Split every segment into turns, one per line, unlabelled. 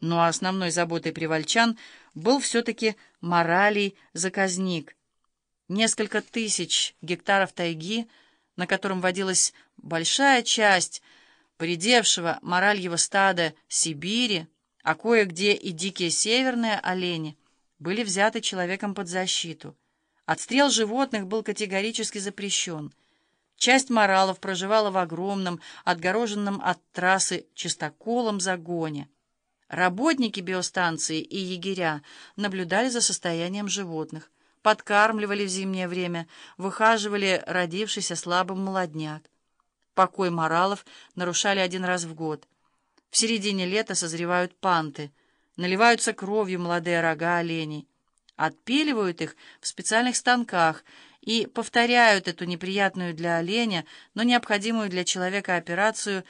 Но основной заботой привольчан был все-таки моралей заказник. Несколько тысяч гектаров тайги, на котором водилась большая часть поредевшего моральего стада Сибири, а кое-где и дикие северные олени, были взяты человеком под защиту. Отстрел животных был категорически запрещен. Часть моралов проживала в огромном, отгороженном от трассы чистоколом загоне. Работники биостанции и егеря наблюдали за состоянием животных, подкармливали в зимнее время, выхаживали родившийся слабым молодняк. Покой моралов нарушали один раз в год. В середине лета созревают панты, наливаются кровью молодые рога оленей, отпиливают их в специальных станках и повторяют эту неприятную для оленя, но необходимую для человека операцию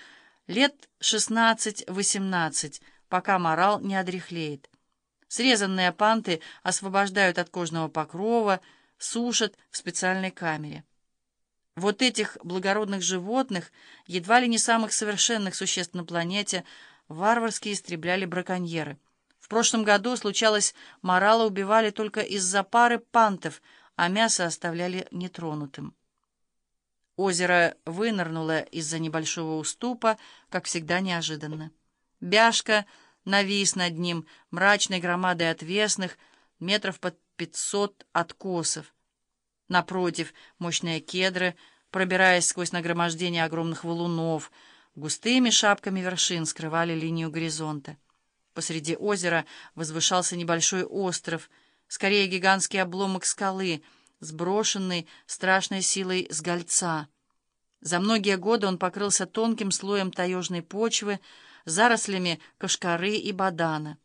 лет 16-18, пока морал не одряхлеет. Срезанные панты освобождают от кожного покрова, сушат в специальной камере. Вот этих благородных животных, едва ли не самых совершенных существ на планете, варварски истребляли браконьеры. В прошлом году, случалось, морала убивали только из-за пары пантов, а мясо оставляли нетронутым. Озеро вынырнуло из-за небольшого уступа, как всегда неожиданно. Бяшка навис над ним мрачной громадой отвесных, метров под пятьсот откосов. Напротив, мощные кедры, пробираясь сквозь нагромождение огромных валунов, густыми шапками вершин скрывали линию горизонта. Посреди озера возвышался небольшой остров, скорее гигантский обломок скалы, сброшенный страшной силой с гольца. За многие годы он покрылся тонким слоем таежной почвы, зарослями кашкары и бадана.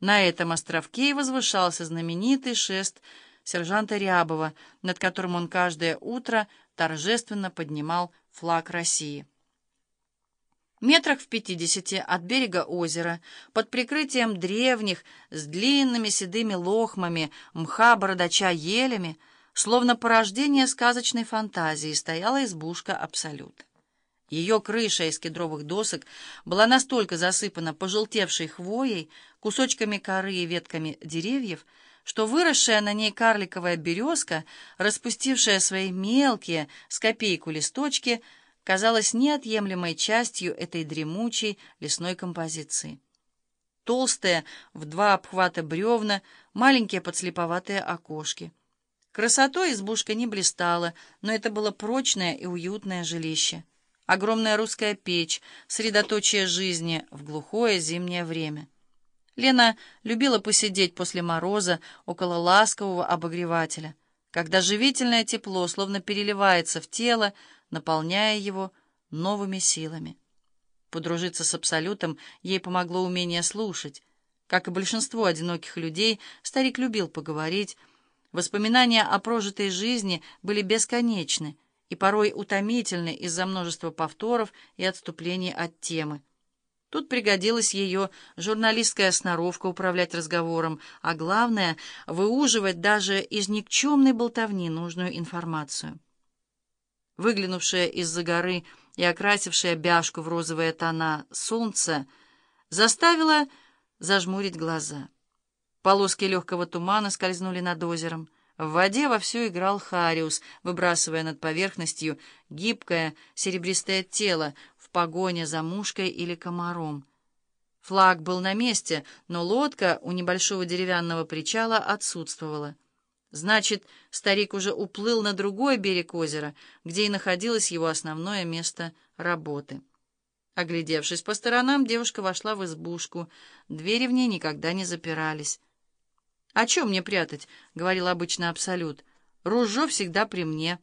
На этом островке и возвышался знаменитый шест сержанта Рябова, над которым он каждое утро торжественно поднимал флаг России. Метрах в пятидесяти от берега озера, под прикрытием древних, с длинными седыми лохмами, мха бородача елями, словно порождение сказочной фантазии, стояла избушка Абсолюта. Ее крыша из кедровых досок была настолько засыпана пожелтевшей хвоей, кусочками коры и ветками деревьев, что выросшая на ней карликовая березка, распустившая свои мелкие с копейку листочки, казалась неотъемлемой частью этой дремучей лесной композиции. Толстые, в два обхвата бревна, маленькие подслеповатые окошки. Красотой избушка не блистала, но это было прочное и уютное жилище. Огромная русская печь, средоточие жизни в глухое зимнее время. Лена любила посидеть после мороза около ласкового обогревателя, когда живительное тепло словно переливается в тело, наполняя его новыми силами. Подружиться с Абсолютом ей помогло умение слушать. Как и большинство одиноких людей, старик любил поговорить. Воспоминания о прожитой жизни были бесконечны — и порой утомительны из-за множества повторов и отступлений от темы. Тут пригодилась ее журналистская сноровка управлять разговором, а главное — выуживать даже из никчемной болтовни нужную информацию. Выглянувшая из-за горы и окрасившая бяшку в розовые тона солнце заставила зажмурить глаза. Полоски легкого тумана скользнули над озером — в воде вовсю играл Хариус, выбрасывая над поверхностью гибкое серебристое тело в погоне за мушкой или комаром. Флаг был на месте, но лодка у небольшого деревянного причала отсутствовала. Значит, старик уже уплыл на другой берег озера, где и находилось его основное место работы. Оглядевшись по сторонам, девушка вошла в избушку. Двери в ней никогда не запирались. «А чем мне прятать?» — говорил обычно Абсолют. «Ружье всегда при мне.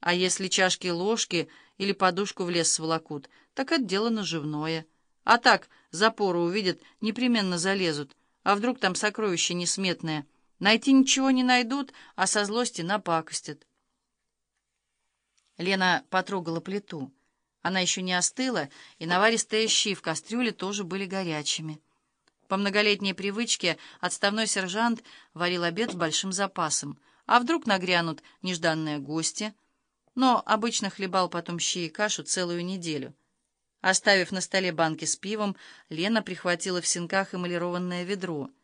А если чашки, ложки или подушку в лес сволокут, так это дело наживное. А так, запору увидят, непременно залезут. А вдруг там сокровища несметное? Найти ничего не найдут, а со злости напакостят». Лена потрогала плиту. Она еще не остыла, и наваристые щи в кастрюле тоже были горячими. По многолетней привычке отставной сержант варил обед с большим запасом. А вдруг нагрянут нежданные гости? Но обычно хлебал потом щи и кашу целую неделю. Оставив на столе банки с пивом, Лена прихватила в сенках эмалированное ведро —